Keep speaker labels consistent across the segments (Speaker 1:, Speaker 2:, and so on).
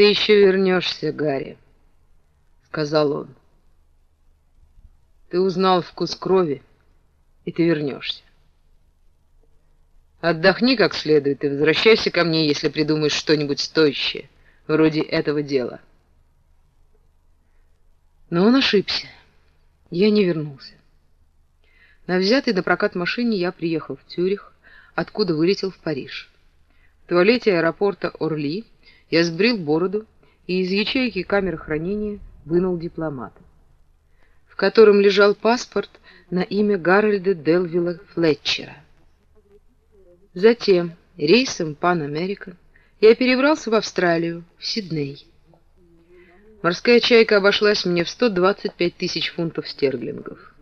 Speaker 1: «Ты еще вернешься, Гарри», — сказал он. «Ты узнал вкус крови, и ты вернешься. Отдохни как следует и возвращайся ко мне, если придумаешь что-нибудь стоящее, вроде этого дела». Но он ошибся. Я не вернулся. На взятой на прокат машине я приехал в Тюрих, откуда вылетел в Париж. В туалете аэропорта Орли я сбрил бороду и из ячейки камеры хранения вынул дипломат, в котором лежал паспорт на имя Гарольда Делвилла Флетчера. Затем рейсом Pan American я перебрался в Австралию, в Сидней. Морская чайка обошлась мне в 125 тысяч фунтов стерлингов.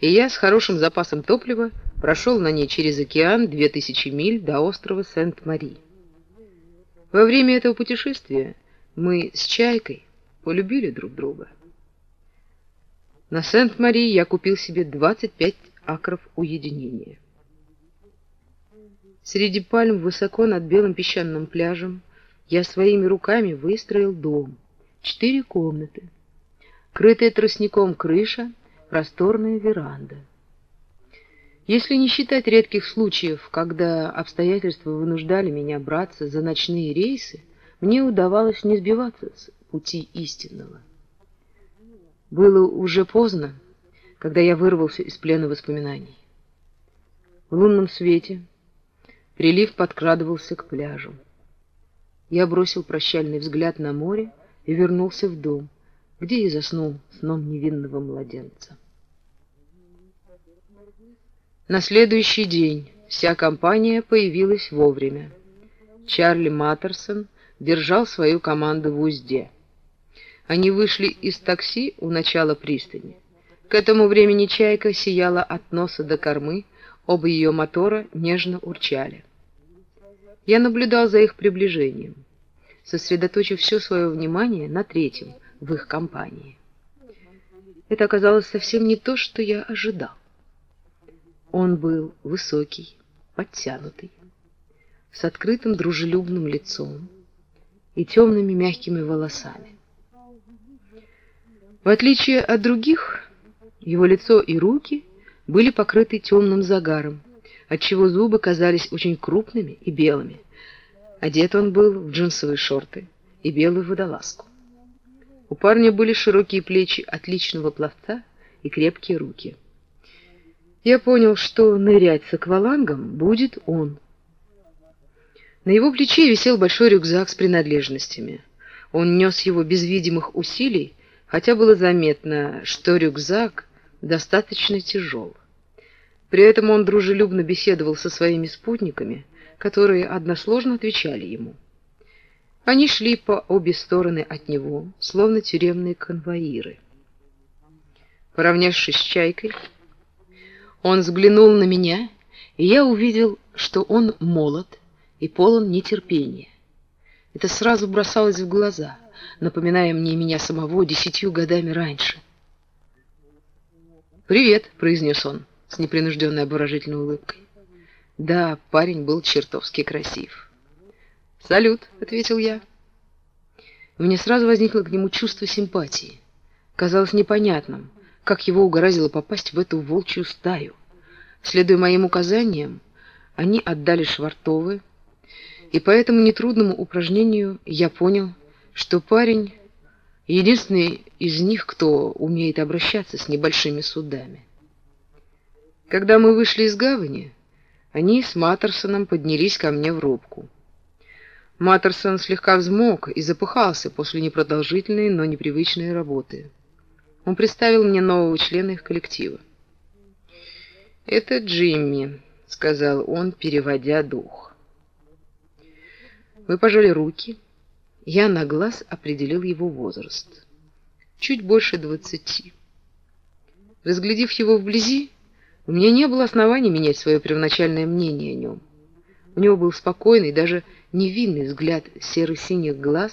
Speaker 1: И я с хорошим запасом топлива прошел на ней через океан 2000 миль до острова Сент-Мари. Во время этого путешествия мы с чайкой полюбили друг друга. На Сент-Мари я купил себе 25 акров уединения. Среди пальм высоко над белым песчаным пляжем я своими руками выстроил дом — Четыре комнаты, крытая тростником крыша, просторная веранда. Если не считать редких случаев, когда обстоятельства вынуждали меня браться за ночные рейсы, мне удавалось не сбиваться с пути истинного. Было уже поздно, когда я вырвался из плена воспоминаний. В лунном свете прилив подкрадывался к пляжу. Я бросил прощальный взгляд на море и вернулся в дом, где и заснул сном невинного младенца. На следующий день вся компания появилась вовремя. Чарли Маттерсон держал свою команду в узде. Они вышли из такси у начала пристани. К этому времени чайка сияла от носа до кормы, оба ее мотора нежно урчали. Я наблюдал за их приближением сосредоточив все свое внимание на третьем в их компании. Это оказалось совсем не то, что я ожидал. Он был высокий, подтянутый, с открытым дружелюбным лицом и темными мягкими волосами. В отличие от других, его лицо и руки были покрыты темным загаром, отчего зубы казались очень крупными и белыми, Одет он был в джинсовые шорты и белую водолазку. У парня были широкие плечи отличного пловца и крепкие руки. Я понял, что нырять с аквалангом будет он. На его плече висел большой рюкзак с принадлежностями. Он нес его без видимых усилий, хотя было заметно, что рюкзак достаточно тяжел. При этом он дружелюбно беседовал со своими спутниками, которые односложно отвечали ему. Они шли по обе стороны от него, словно тюремные конвоиры. Поравнявшись с чайкой, он взглянул на меня, и я увидел, что он молод и полон нетерпения. Это сразу бросалось в глаза, напоминая мне меня самого десятью годами раньше. «Привет», — произнес он с непринужденной обворожительной улыбкой. Да, парень был чертовски красив. «Салют», — ответил я. У меня сразу возникло к нему чувство симпатии. Казалось непонятным, как его угораздило попасть в эту волчью стаю. Следуя моим указаниям, они отдали швартовы, и по этому нетрудному упражнению я понял, что парень — единственный из них, кто умеет обращаться с небольшими судами. Когда мы вышли из гавани, они с Маттерсоном поднялись ко мне в рубку. Маттерсон слегка взмок и запыхался после непродолжительной, но непривычной работы. Он представил мне нового члена их коллектива. «Это Джимми», — сказал он, переводя дух. Мы пожали руки. Я на глаз определил его возраст. Чуть больше двадцати. Разглядев его вблизи, у меня не было оснований менять свое первоначальное мнение о нем. У него был спокойный, даже невинный взгляд серо-синих глаз,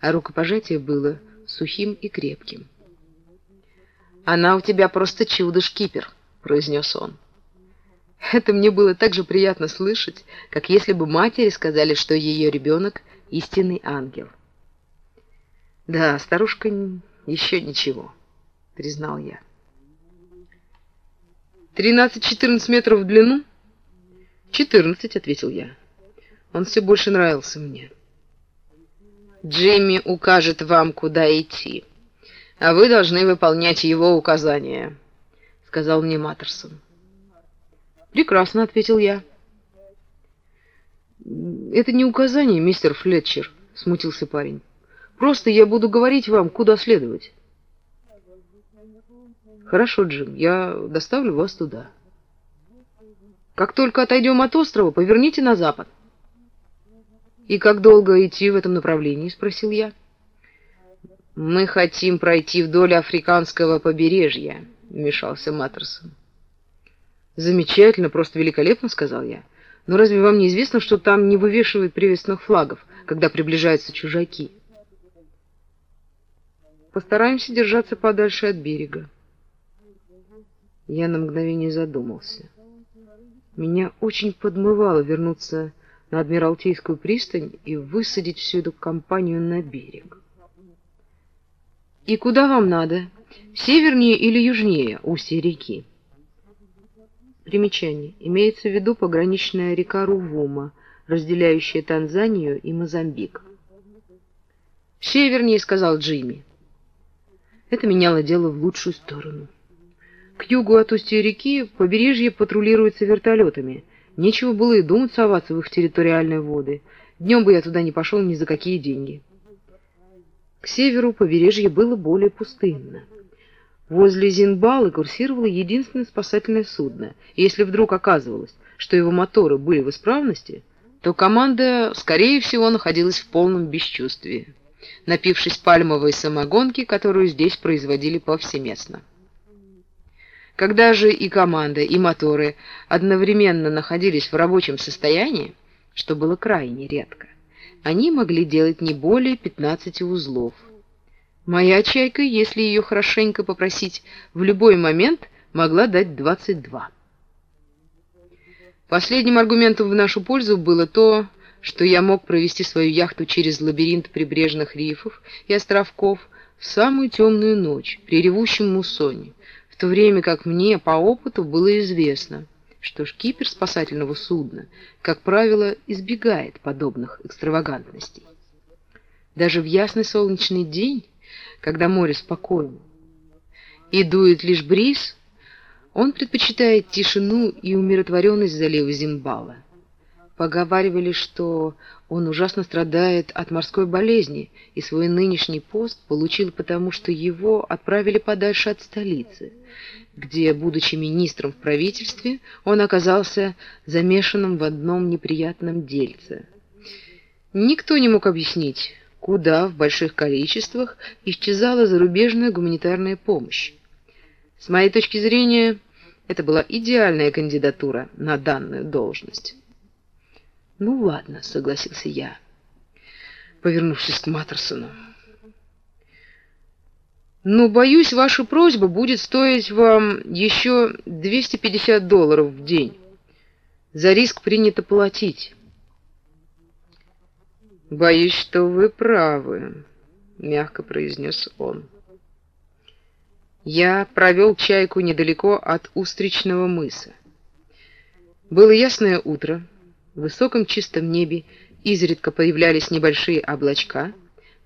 Speaker 1: а рукопожатие было сухим и крепким. «Она у тебя просто чудо, шкипер», — произнес он. Это мне было так же приятно слышать, как если бы матери сказали, что ее ребенок — истинный ангел. Да, старушка еще ничего, признал я. Тринадцать-четырнадцать метров в длину? Четырнадцать, ответил я. Он все больше нравился мне. Джимми укажет вам, куда идти, а вы должны выполнять его указания, сказал мне Маттерсон. Прекрасно, ответил я. Это не указание, мистер Флетчер, смутился парень. Просто я буду говорить вам, куда следовать. Хорошо, Джим, я доставлю вас туда. Как только отойдем от острова, поверните на запад. И как долго идти в этом направлении, спросил я. Мы хотим пройти вдоль африканского побережья, вмешался Маттерсон. Замечательно, просто великолепно, сказал я. Но разве вам не известно, что там не вывешивают приветственных флагов, когда приближаются чужаки? Постараемся держаться подальше от берега. Я на мгновение задумался. Меня очень подмывало вернуться на Адмиралтейскую пристань и высадить всю эту компанию на берег. «И куда вам надо? Севернее или южнее устья реки?» Примечание. Имеется в виду пограничная река Рувума, разделяющая Танзанию и Мозамбик. «Севернее», — сказал Джимми. Это меняло дело в лучшую сторону. К югу от устья реки побережье патрулируется вертолетами. Нечего было и думать соваться в их территориальные воды. Днем бы я туда не пошел ни за какие деньги. К северу побережье было более пустынно. Возле Зинбалы курсировало единственное спасательное судно, и если вдруг оказывалось, что его моторы были в исправности, то команда, скорее всего, находилась в полном бесчувствии, напившись пальмовой самогонки, которую здесь производили повсеместно. Когда же и команда, и моторы одновременно находились в рабочем состоянии, что было крайне редко, они могли делать не более 15 узлов – Моя чайка, если ее хорошенько попросить, в любой момент могла дать 22. Последним аргументом в нашу пользу было то, что я мог провести свою яхту через лабиринт прибрежных рифов и островков в самую темную ночь при ревущем муссоне, в то время как мне по опыту было известно, что шкипер спасательного судна, как правило, избегает подобных экстравагантностей. Даже в ясный солнечный день когда море спокойно, и дует лишь бриз, он предпочитает тишину и умиротворенность залива Зимбала. Поговаривали, что он ужасно страдает от морской болезни, и свой нынешний пост получил потому, что его отправили подальше от столицы, где, будучи министром в правительстве, он оказался замешанным в одном неприятном дельце. Никто не мог объяснить, куда в больших количествах исчезала зарубежная гуманитарная помощь. С моей точки зрения, это была идеальная кандидатура на данную должность. «Ну ладно», — согласился я, повернувшись к Маттерсону. «Но, боюсь, ваша просьба будет стоить вам еще 250 долларов в день. За риск принято платить». «Боюсь, что вы правы», — мягко произнес он. Я провел чайку недалеко от Устричного мыса. Было ясное утро, в высоком чистом небе изредка появлялись небольшие облачка,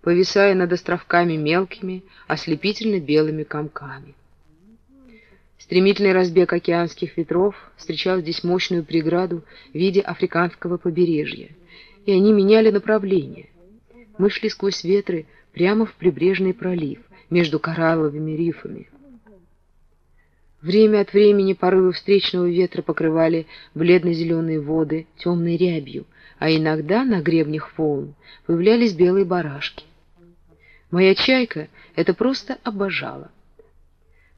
Speaker 1: повисая над островками мелкими, ослепительно белыми комками. Стремительный разбег океанских ветров встречал здесь мощную преграду в виде африканского побережья — и они меняли направление. Мы шли сквозь ветры прямо в прибрежный пролив, между коралловыми рифами. Время от времени порывы встречного ветра покрывали бледно-зеленые воды темной рябью, а иногда на гребнях волн появлялись белые барашки. Моя чайка это просто обожала,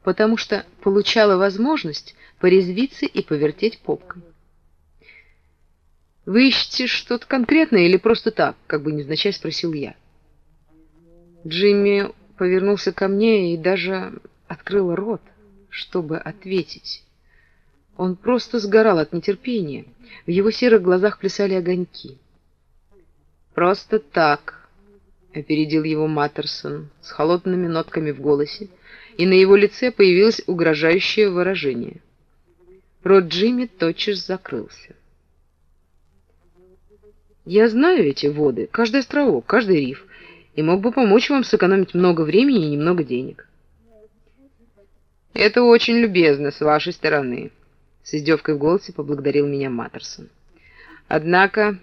Speaker 1: потому что получала возможность порезвиться и повертеть попкой. «Вы ищете что-то конкретное или просто так?» — как бы невзначай спросил я. Джимми повернулся ко мне и даже открыл рот, чтобы ответить. Он просто сгорал от нетерпения. В его серых глазах плясали огоньки. «Просто так», — опередил его Маттерсон с холодными нотками в голосе, и на его лице появилось угрожающее выражение. Рот Джимми тотчас закрылся. «Я знаю эти воды, каждый островок, каждый риф, и мог бы помочь вам сэкономить много времени и немного денег». «Это очень любезно с вашей стороны», — с издевкой в голосе поблагодарил меня Маттерсон. «Однако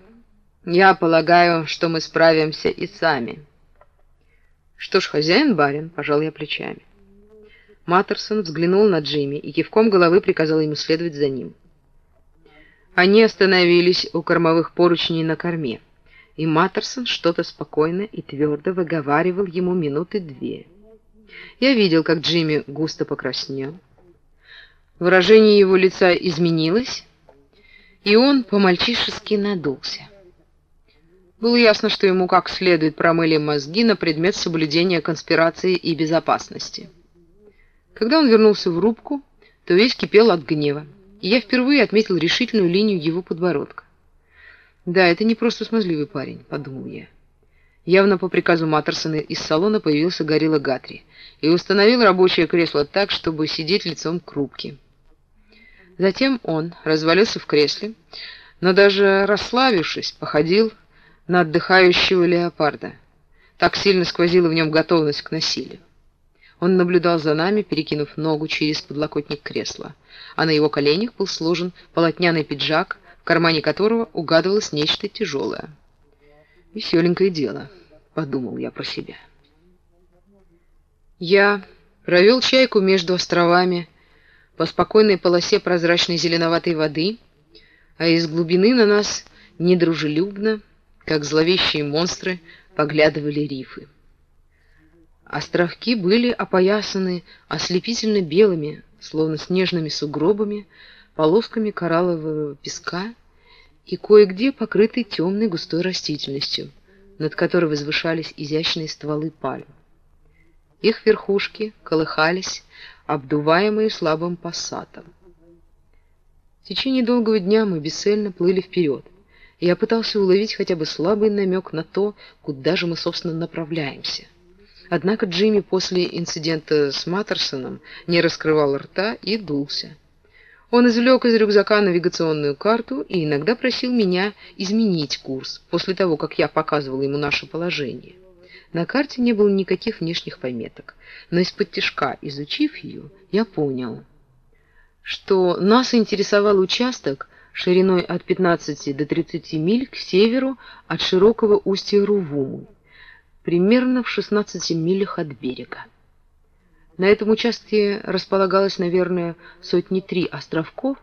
Speaker 1: я полагаю, что мы справимся и сами». «Что ж, хозяин-барин», — пожал я плечами. Маттерсон взглянул на Джимми и кивком головы приказал ему следовать за ним. Они остановились у кормовых поручней на корме, и Маттерсон что-то спокойно и твердо выговаривал ему минуты две. Я видел, как Джимми густо покраснел. Выражение его лица изменилось, и он по-мальчишески надулся. Было ясно, что ему как следует промыли мозги на предмет соблюдения конспирации и безопасности. Когда он вернулся в рубку, то весь кипел от гнева, и я впервые отметил решительную линию его подбородка. «Да, это не просто смазливый парень», — подумал я. Явно по приказу Маттерсона из салона появился Горилла Гатри и установил рабочее кресло так, чтобы сидеть лицом к рубке. Затем он развалился в кресле, но даже расслабившись, походил на отдыхающего леопарда. Так сильно сквозила в нем готовность к насилию. Он наблюдал за нами, перекинув ногу через подлокотник кресла, а на его коленях был сложен полотняный пиджак, в кармане которого угадывалось нечто тяжелое. «Веселенькое дело», — подумал я про себя. Я провел чайку между островами по спокойной полосе прозрачной зеленоватой воды, а из глубины на нас недружелюбно, как зловещие монстры, поглядывали рифы. Островки были опоясаны ослепительно белыми, словно снежными сугробами, полосками кораллового песка и кое-где покрыты темной густой растительностью, над которой возвышались изящные стволы пальм. Их верхушки колыхались, обдуваемые слабым пассатом. В течение долгого дня мы бесцельно плыли вперед, я пытался уловить хотя бы слабый намек на то, куда же мы, собственно, направляемся — Однако Джимми после инцидента с Маттерсоном не раскрывал рта и дулся. Он извлек из рюкзака навигационную карту и иногда просил меня изменить курс после того, как я показывал ему наше положение. На карте не было никаких внешних пометок, но из-под тяжка, изучив ее, я понял, что нас интересовал участок шириной от 15 до 30 миль к северу от широкого устья Рувумы примерно в 16 милях от берега. На этом участке располагалось, наверное, сотни три островков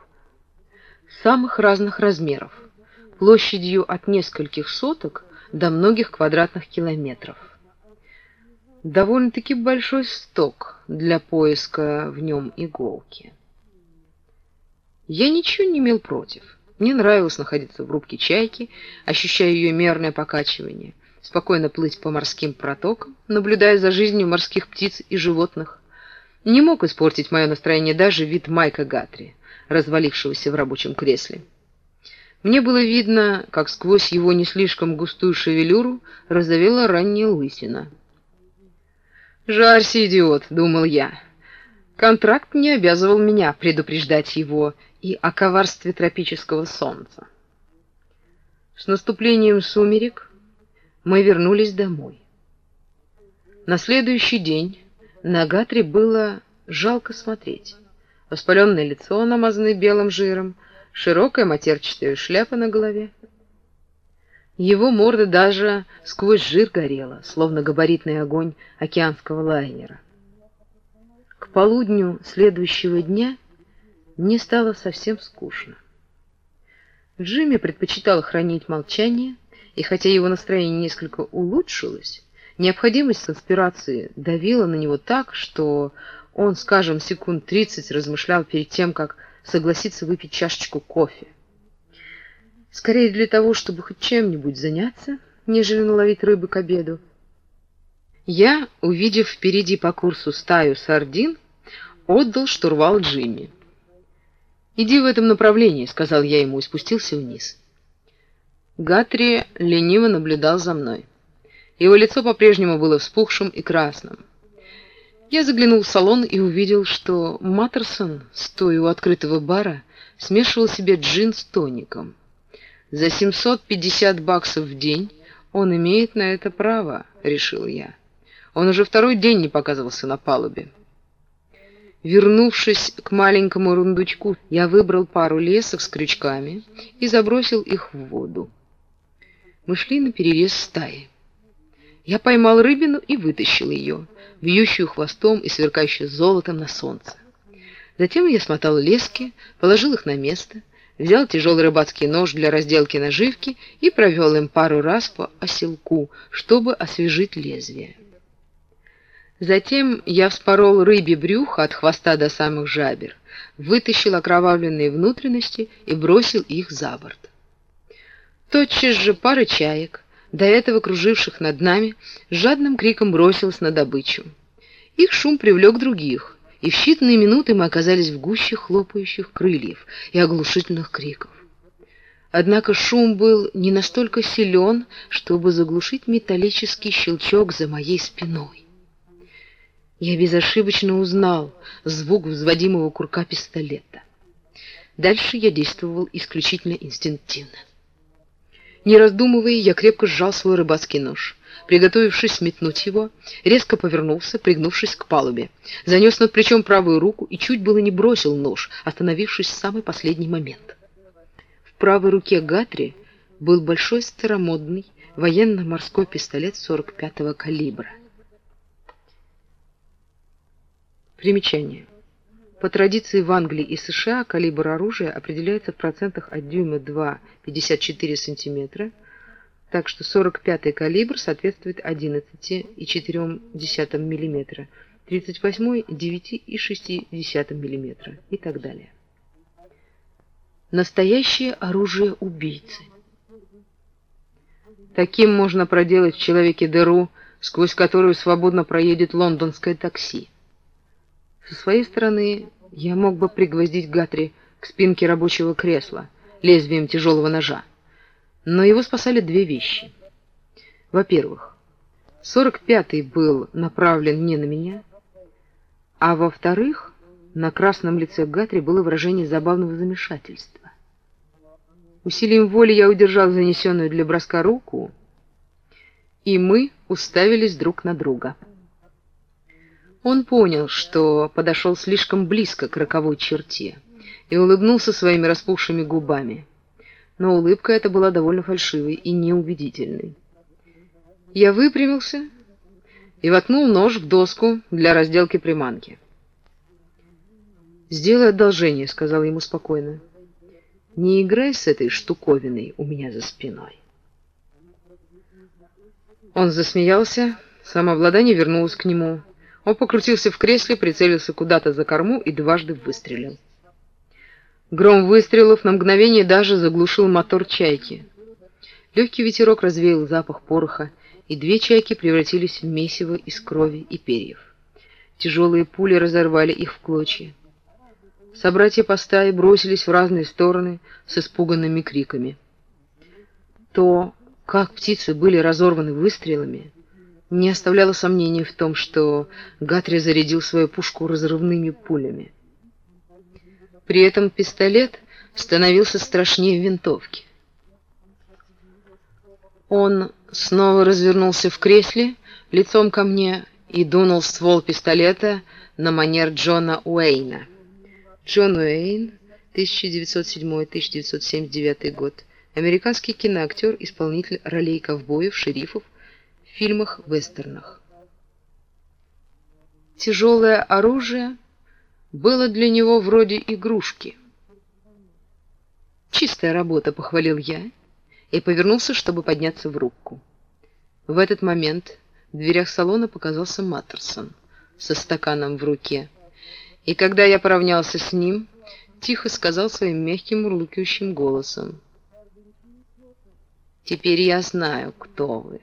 Speaker 1: самых разных размеров, площадью от нескольких соток до многих квадратных километров. Довольно-таки большой сток для поиска в нем иголки. Я ничего не имел против. Мне нравилось находиться в рубке чайки, ощущая ее мерное покачивание – спокойно плыть по морским протокам, наблюдая за жизнью морских птиц и животных. Не мог испортить мое настроение даже вид Майка Гатри, развалившегося в рабочем кресле. Мне было видно, как сквозь его не слишком густую шевелюру разовела ранняя лысина. «Жарься, идиот!» — думал я. Контракт не обязывал меня предупреждать его и о коварстве тропического солнца. С наступлением сумерек мы вернулись домой. На следующий день на Гатри было жалко смотреть. Воспаленное лицо, намазанное белым жиром, широкая матерчатая шляпа на голове. Его морда даже сквозь жир горела, словно габаритный огонь океанского лайнера. К полудню следующего дня мне стало совсем скучно. Джимми предпочитал хранить молчание, и хотя его настроение несколько улучшилось, необходимость конспирации давила на него так, что он, скажем, секунд 30 размышлял перед тем, как согласиться выпить чашечку кофе. Скорее для того, чтобы хоть чем-нибудь заняться, нежели наловить рыбы к обеду. Я, увидев впереди по курсу стаю сардин, отдал штурвал Джимми. «Иди в этом направлении», — сказал я ему и спустился вниз. Гатри лениво наблюдал за мной. Его лицо по-прежнему было вспухшим и красным. Я заглянул в салон и увидел, что Маттерсон, стоя у открытого бара, смешивал себе джин с тоником. За 750 баксов в день он имеет на это право, решил я. Он уже второй день не показывался на палубе. Вернувшись к маленькому рундучку, я выбрал пару лесов с крючками и забросил их в воду. Мы шли на перерез стаи. Я поймал рыбину и вытащил ее, вьющую хвостом и сверкающую золотом на солнце. Затем я смотал лески, положил их на место, взял тяжелый рыбацкий нож для разделки наживки и провел им пару раз по оселку, чтобы освежить лезвие. Затем я вспорол рыбе брюхо от хвоста до самых жабер, вытащил окровавленные внутренности и бросил их за борт. Тотчас же пара чаек, до этого круживших над нами, с жадным криком бросилась на добычу. Их шум привлек других, и в считанные минуты мы оказались в гуще хлопающих крыльев и оглушительных криков. Однако шум был не настолько силен, чтобы заглушить металлический щелчок за моей спиной. Я безошибочно узнал звук взводимого курка пистолета. Дальше я действовал исключительно инстинктивно. Не раздумывая, я крепко сжал свой рыбацкий нож. Приготовившись метнуть его, резко повернулся, пригнувшись к палубе. Занес над плечом правую руку и чуть было не бросил нож, остановившись в самый последний момент. В правой руке Гатри был большой старомодный военно-морской пистолет 45-го калибра. Примечание. По традиции в Англии и США калибр оружия определяется в процентах от дюйма 2,54 см, так что 45-й калибр соответствует 11,4 мм, 38-й 9,6 мм и так далее. Настоящее оружие убийцы. Таким можно проделать в человеке дыру, сквозь которую свободно проедет лондонское такси. Со своей стороны я мог бы пригвоздить Гатри к спинке рабочего кресла лезвием тяжелого ножа. Но его спасали две вещи. Во-первых, 45-й был направлен не на меня, а во-вторых, на красном лице Гатри было выражение забавного замешательства. Усилием воли я удержал занесенную для броска руку, и мы уставились друг на друга. Он понял, что подошел слишком близко к роковой черте и улыбнулся своими распухшими губами. Но улыбка эта была довольно фальшивой и неубедительной. Я выпрямился и воткнул нож в доску для разделки приманки. «Сделай одолжение», — сказал ему спокойно. «Не играй с этой штуковиной у меня за спиной». Он засмеялся, самообладание вернулось к нему — он покрутился в кресле, прицелился куда-то за корму и дважды выстрелил. Гром выстрелов на мгновение даже заглушил мотор чайки. Легкий ветерок развеял запах пороха, и две чайки превратились в месиво из крови и перьев. Тяжелые пули разорвали их в клочья. Собратья по стае бросились в разные стороны с испуганными криками. То, как птицы были разорваны выстрелами, не оставляло сомнений в том, что Гатри зарядил свою пушку разрывными пулями. При этом пистолет становился страшнее винтовки. Он снова развернулся в кресле, лицом ко мне, и дунул ствол пистолета на манер Джона Уэйна. Джон Уэйн, 1907-1979 год. Американский киноактер, исполнитель ролей ковбоев, шерифов, фильмах-вестернах. Тяжелое оружие было для него вроде игрушки. «Чистая работа», — похвалил я и повернулся, чтобы подняться в руку. В этот момент в дверях салона показался Маттерсон со стаканом в руке, и когда я поравнялся с ним, тихо сказал своим мягким мурлыкающим голосом. «Теперь я знаю, кто вы».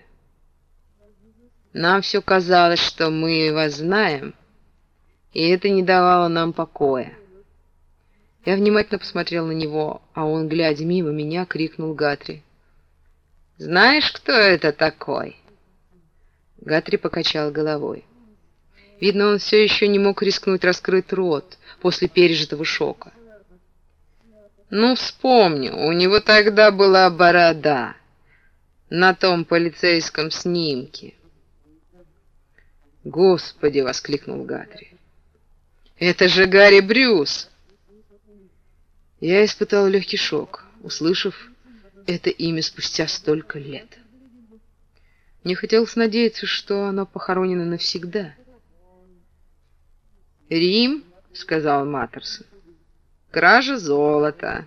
Speaker 1: Нам все казалось, что мы вас знаем, и это не давало нам покоя. Я внимательно посмотрел на него, а он, глядя мимо меня, крикнул Гатри. «Знаешь, кто это такой?» Гатри покачал головой. Видно, он все еще не мог рискнуть раскрыть рот после пережитого шока. Ну, вспомни, у него тогда была борода на том полицейском снимке. «Господи!» — воскликнул Гатри. «Это же Гарри Брюс!» Я испытал легкий шок, услышав это имя спустя столько лет. Мне хотелось надеяться, что оно похоронено навсегда. «Рим», — сказал Маттерсон, — «кража золота».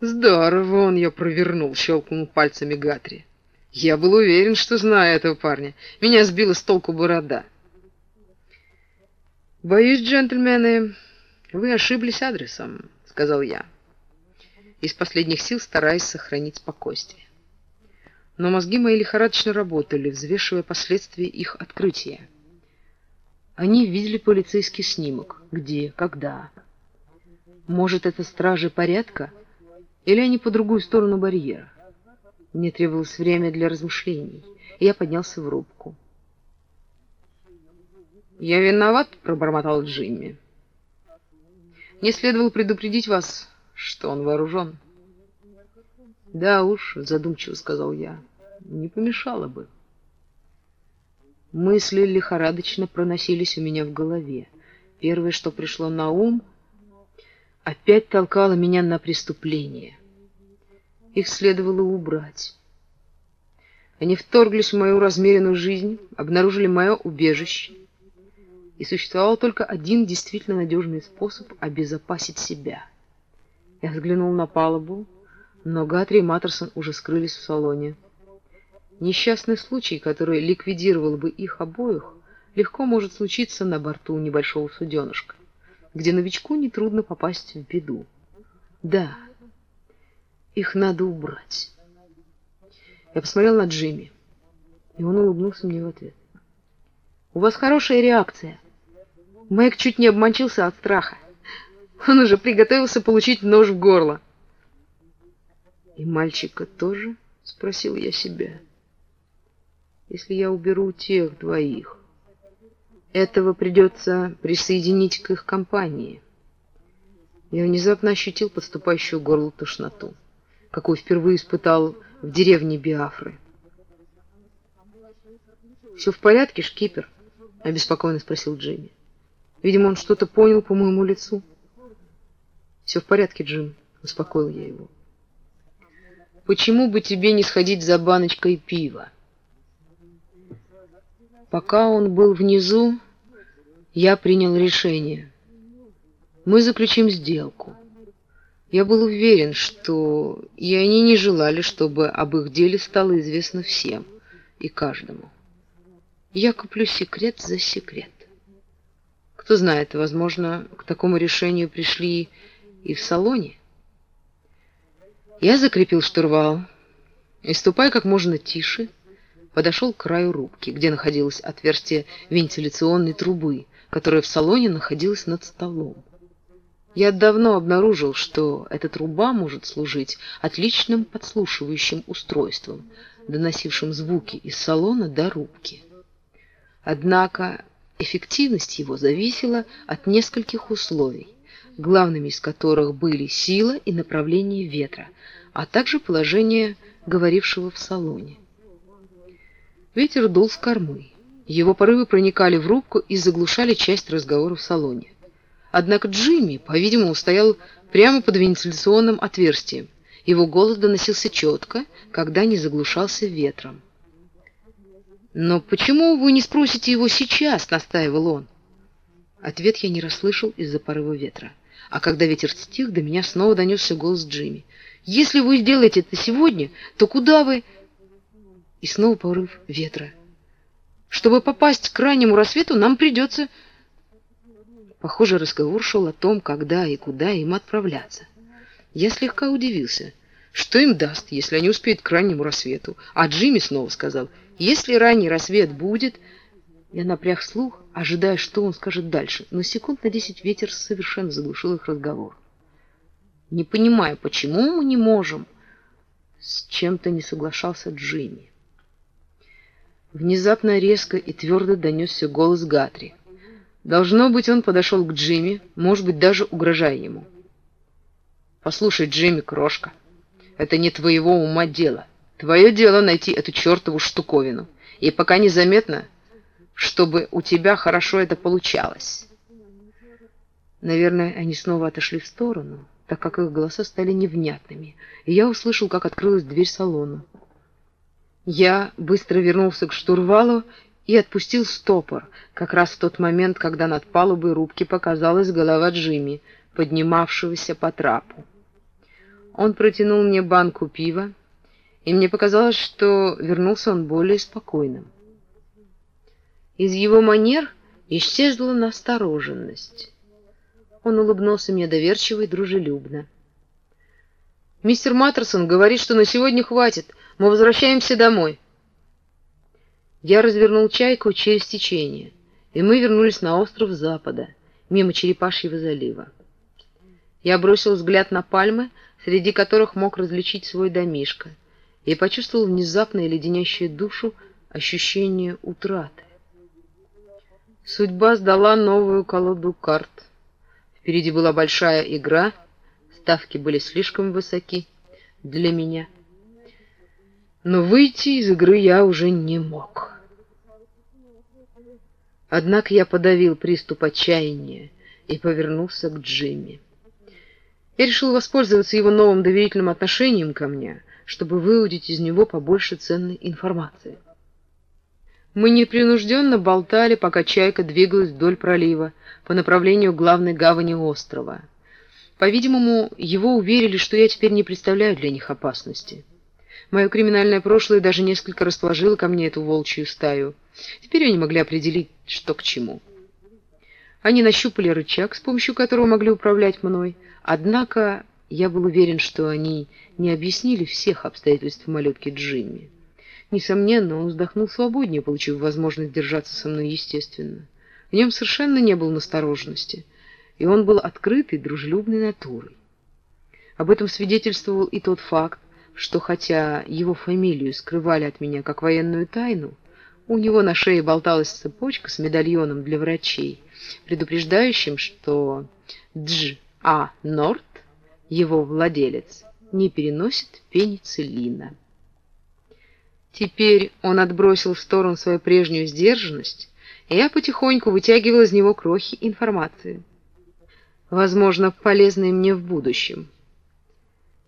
Speaker 1: «Здорово он ее провернул», — щелкнул пальцами Гатри. «Я был уверен, что знаю этого парня. Меня сбила с толку борода». «Боюсь, джентльмены, вы ошиблись адресом», — сказал я, из последних сил стараясь сохранить спокойствие. Но мозги мои лихорадочно работали, взвешивая последствия их открытия. Они видели полицейский снимок. Где? Когда? Может, это стражи порядка? Или они по другую сторону барьера? Мне требовалось время для размышлений, и я поднялся в рубку. «Я виноват», — пробормотал Джимми. «Не следовало предупредить вас, что он вооружен». «Да уж», — задумчиво сказал я, — «не помешало бы». Мысли лихорадочно проносились у меня в голове. Первое, что пришло на ум, опять толкало меня на преступление. Их следовало убрать. Они вторглись в мою размеренную жизнь, обнаружили мое убежище. И существовал только один действительно надежный способ обезопасить себя. Я взглянул на палубу, но Гатри и Маттерсон уже скрылись в салоне. Несчастный случай, который ликвидировал бы их обоих, легко может случиться на борту небольшого суденышка, где новичку нетрудно попасть в беду. Да, их надо убрать. Я посмотрел на Джимми, и он улыбнулся мне в ответ. «У вас хорошая реакция». Майк чуть не обмочился от страха. Он уже приготовился получить нож в горло. «И мальчика тоже?» — спросил я себя если я уберу тех двоих. Этого придется присоединить к их компании. Я внезапно ощутил подступающую горло тошноту, какую впервые испытал в деревне Биафры. «Все в порядке, шкипер?» — обеспокоенно спросил Джимми. Видимо, он что-то понял по моему лицу. «Все в порядке, Джим», — успокоил я его. «Почему бы тебе не сходить за баночкой пива?» Пока он был внизу, я принял решение. Мы заключим сделку. Я был уверен, что и они не желали, чтобы об их деле стало известно всем и каждому. Я куплю секрет за секрет. Кто знает, возможно, к такому решению пришли и в салоне. Я закрепил штурвал и, ступая как можно тише, подошел к краю рубки, где находилось отверстие вентиляционной трубы, которая в салоне находилась над столом. Я давно обнаружил, что эта труба может служить отличным подслушивающим устройством, доносившим звуки из салона до рубки. Однако эффективность его зависела от нескольких условий, главными из которых были сила и направление ветра, а также положение говорившего в салоне. Ветер дул с кормы. Его порывы проникали в рубку и заглушали часть разговора в салоне. Однако Джимми, по-видимому, стоял прямо под вентиляционным отверстием. Его голос доносился четко, когда не заглушался ветром. «Но почему вы не спросите его сейчас?» — настаивал он. Ответ я не расслышал из-за порыва ветра. А когда ветер стих, до меня снова донесся голос Джимми. «Если вы сделаете это сегодня, то куда вы...» И снова порыв ветра. Чтобы попасть к раннему рассвету, нам придется... Похоже, разговор шел о том, когда и куда им отправляться. Я слегка удивился. Что им даст, если они успеют к раннему рассвету? А Джимми снова сказал, если ранний рассвет будет... Я напряг слух, ожидая, что он скажет дальше, но секунд на десять ветер совершенно заглушил их разговор. «Не понимаю, почему мы не можем?» С чем-то не соглашался Джимми. Внезапно резко и твердо донесся голос Гатри. Должно быть, он подошел к Джимми, может быть, даже угрожая ему. «Послушай, Джимми, крошка, это не твоего ума дело. Твое дело найти эту чертову штуковину. И пока незаметно, чтобы у тебя хорошо это получалось». Наверное, они снова отошли в сторону, так как их голоса стали невнятными, и я услышал, как открылась дверь салона. Я быстро вернулся к штурвалу и отпустил стопор, как раз в тот момент, когда над палубой рубки показалась голова Джимми, поднимавшегося по трапу. Он протянул мне банку пива, и мне показалось, что вернулся он более спокойным. Из его манер исчезла настороженность. Он улыбнулся мне доверчиво и дружелюбно. «Мистер Маттерсон говорит, что на сегодня хватит. Мы возвращаемся домой». Я развернул чайку через течение, и мы вернулись на остров Запада, мимо Черепашьего залива. Я бросил взгляд на пальмы, среди которых мог различить свой домишко, и почувствовал внезапное леденящее душу ощущение утраты. Судьба сдала новую колоду карт — Впереди была большая игра, ставки были слишком высоки для меня. Но выйти из игры я уже не мог. Однако я подавил приступ отчаяния и повернулся к Джимми. Я решил воспользоваться его новым доверительным отношением ко мне, чтобы выудить из него побольше ценной информации. Мы непринужденно болтали, пока чайка двигалась вдоль пролива по направлению главной гавани острова. По-видимому, его уверили, что я теперь не представляю для них опасности. Мое криминальное прошлое даже несколько расположило ко мне эту волчью стаю. Теперь они могли определить, что к чему. Они нащупали рычаг, с помощью которого могли управлять мной, однако я был уверен, что они не объяснили всех обстоятельств малютки Джимми. Несомненно, он вздохнул свободнее, получив возможность держаться со мной естественно. В нем совершенно не было настороженности, и он был открытой, дружелюбной натурой. Об этом свидетельствовал и тот факт, что хотя его фамилию скрывали от меня как военную тайну, у него на шее болталась цепочка с медальоном для врачей, предупреждающим, что Дж. А. Норт, его владелец, не переносит пенициллина. Теперь он отбросил в сторону свою прежнюю сдержанность, и я потихоньку вытягивал из него крохи информации. Возможно, полезные мне в будущем.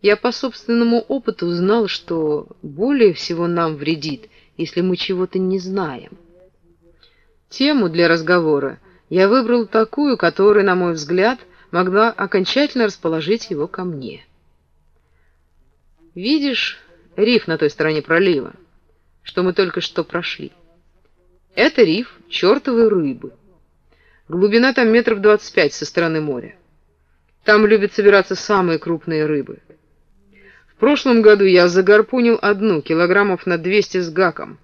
Speaker 1: Я по собственному опыту знал, что более всего нам вредит, если мы чего-то не знаем. Тему для разговора я выбрал такую, которая, на мой взгляд, могла окончательно расположить его ко мне. «Видишь риф на той стороне пролива?» что мы только что прошли. Это риф чертовой рыбы. Глубина там метров двадцать пять со стороны моря. Там любят собираться самые крупные рыбы. В прошлом году я загарпунил одну, килограммов на двести с гаком.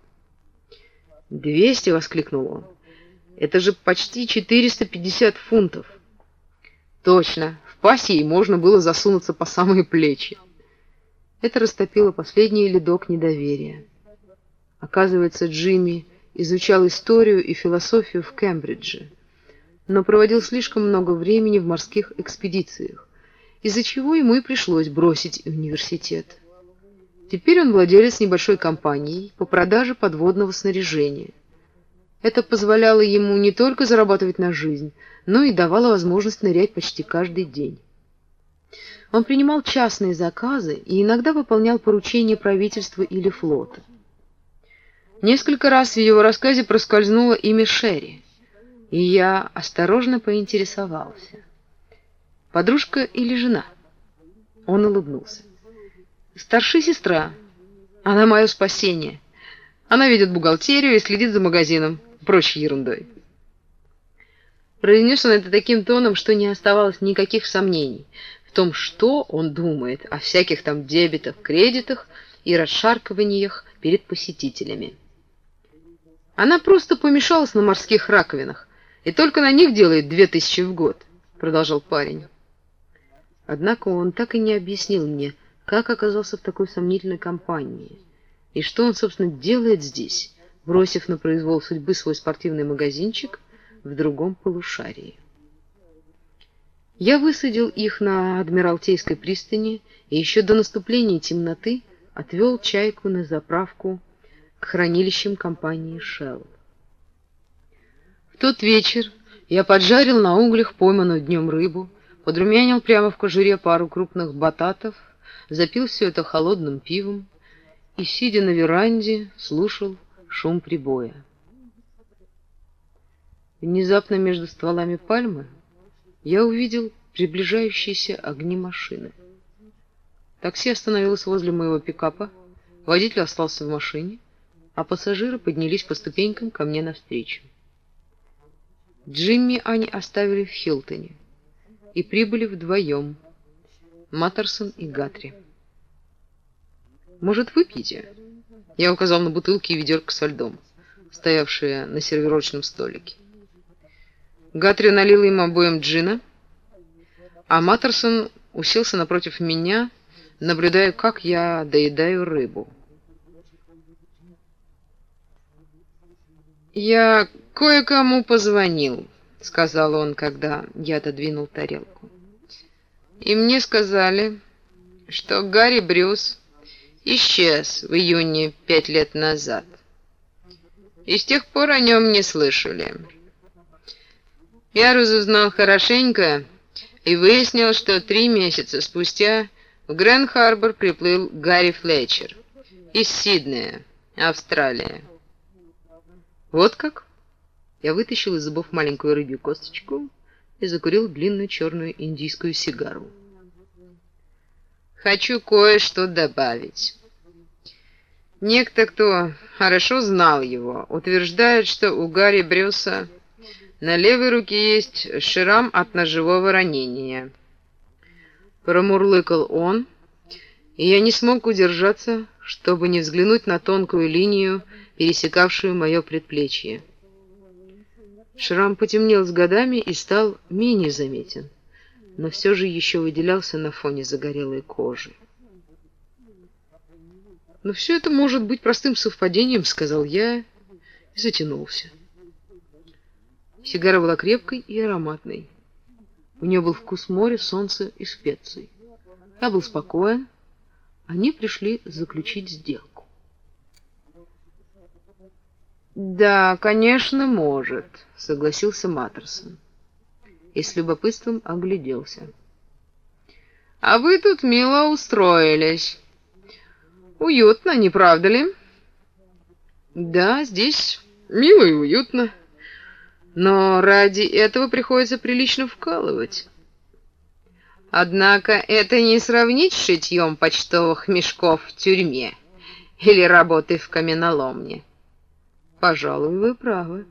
Speaker 1: «Двести!» — воскликнул он. «Это же почти четыреста пятьдесят фунтов!» «Точно! В пассии можно было засунуться по самые плечи!» Это растопило последний ледок недоверия. Оказывается, Джимми изучал историю и философию в Кембридже, но проводил слишком много времени в морских экспедициях, из-за чего ему и пришлось бросить университет. Теперь он владелец небольшой компании по продаже подводного снаряжения. Это позволяло ему не только зарабатывать на жизнь, но и давало возможность нырять почти каждый день. Он принимал частные заказы и иногда выполнял поручения правительства или флота. Несколько раз в его рассказе проскользнуло имя Шерри, и я осторожно поинтересовался. «Подружка или жена?» Он улыбнулся. «Старшая сестра. Она мое спасение. Она ведет бухгалтерию и следит за магазином, прочей ерундой». Произнес он это таким тоном, что не оставалось никаких сомнений в том, что он думает о всяких там дебетах, кредитах и расшаркиваниях перед посетителями. Она просто помешалась на морских раковинах и только на них делает две тысячи в год, продолжал парень. Однако он так и не объяснил мне, как оказался в такой сомнительной компании и что он, собственно, делает здесь, бросив на произвол судьбы свой спортивный магазинчик в другом полушарии. Я высадил их на Адмиралтейской пристани и еще до наступления темноты отвел чайку на заправку к хранилищам компании Shell. В тот вечер я поджарил на углях пойманную днем рыбу, подрумянил прямо в кожуре пару крупных бататов, запил все это холодным пивом и, сидя на веранде, слушал шум прибоя. Внезапно между стволами пальмы я увидел приближающиеся огни машины. Такси остановилось возле моего пикапа, водитель остался в машине, а пассажиры поднялись по ступенькам ко мне навстречу. Джимми они оставили в Хилтоне и прибыли вдвоем, Маттерсон и Гатри. «Может, выпьете?» Я указал на бутылки и ведерко со льдом, стоявшие на сервировочном столике. Гатри налил им обоим джина, а Маттерсон уселся напротив меня, наблюдая, как я доедаю рыбу. «Я кое-кому позвонил», — сказал он, когда я отодвинул тарелку. «И мне сказали, что Гарри Брюс исчез в июне пять лет назад. И с тех пор о нем не слышали. Я разузнал хорошенько и выяснил, что три месяца спустя в Грэн-Харбор приплыл Гарри Флетчер из Сиднея, Австралия. Вот как? Я вытащил из зубов маленькую рыбью косточку и закурил длинную черную индийскую сигару. Хочу кое-что добавить. Некто, кто хорошо знал его, утверждает, что у Гарри Брюса на левой руке есть шрам от ножевого ранения. Промурлыкал он, и я не смог удержаться, чтобы не взглянуть на тонкую линию, пересекавшую мое предплечье. Шрам потемнел с годами и стал менее заметен, но все же еще выделялся на фоне загорелой кожи. «Но все это может быть простым совпадением», — сказал я и затянулся. Сигара была крепкой и ароматной. У нее был вкус моря, солнца и специй. Я был спокоен. Они пришли заключить сделку. «Да, конечно, может», — согласился Маттерсон. И с любопытством огляделся. «А вы тут мило устроились. Уютно, не правда ли?» «Да, здесь мило и уютно. Но ради этого приходится прилично вкалывать». Однако это не сравнить с шитьем почтовых мешков в тюрьме или работой в каменоломне. Пожалуй, вы правы.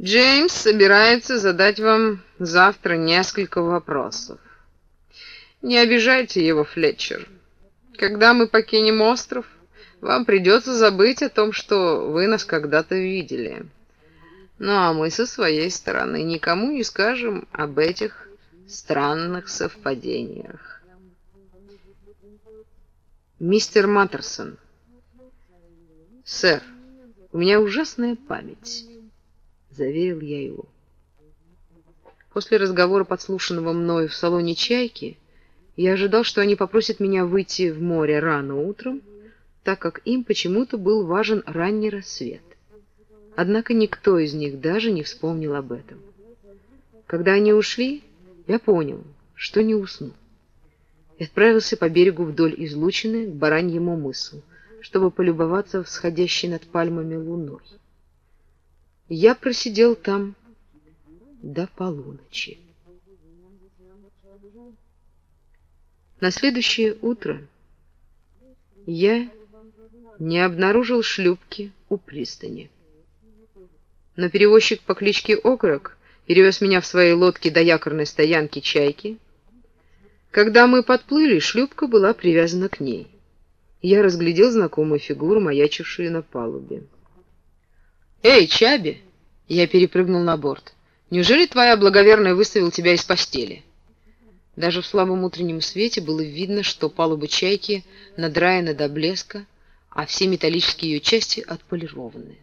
Speaker 1: Джеймс собирается задать вам завтра несколько вопросов. Не обижайте его, Флетчер. Когда мы покинем остров, вам придется забыть о том, что вы нас когда-то видели. Ну а мы со своей стороны никому не скажем об этих странных совпадениях. Мистер Маттерсон. Сэр, у меня ужасная память, заверил я его. После разговора, подслушанного мною в салоне «Чайки», я ожидал, что они попросят меня выйти в море рано утром, так как им почему-то был важен ранний рассвет. Однако никто из них даже не вспомнил об этом. Когда они ушли, я понял, что не усну. И отправился по берегу вдоль излучины к Бараньему мысу, чтобы полюбоваться всходящей над пальмами луной. Я просидел там до полуночи. На следующее утро я не обнаружил шлюпки у пристани. Но перевозчик по кличке Окорок перевез меня в своей лодке до якорной стоянки «Чайки». Когда мы подплыли, шлюпка была привязана к ней. Я разглядел знакомую фигуру, маячившую на палубе. «Эй, Чаби!» Я перепрыгнул на борт. «Неужели твоя благоверная выставил тебя из постели?» Даже в слабом утреннем свете было видно, что палуба «Чайки» надраена до блеска, а все металлические ее части отполированы.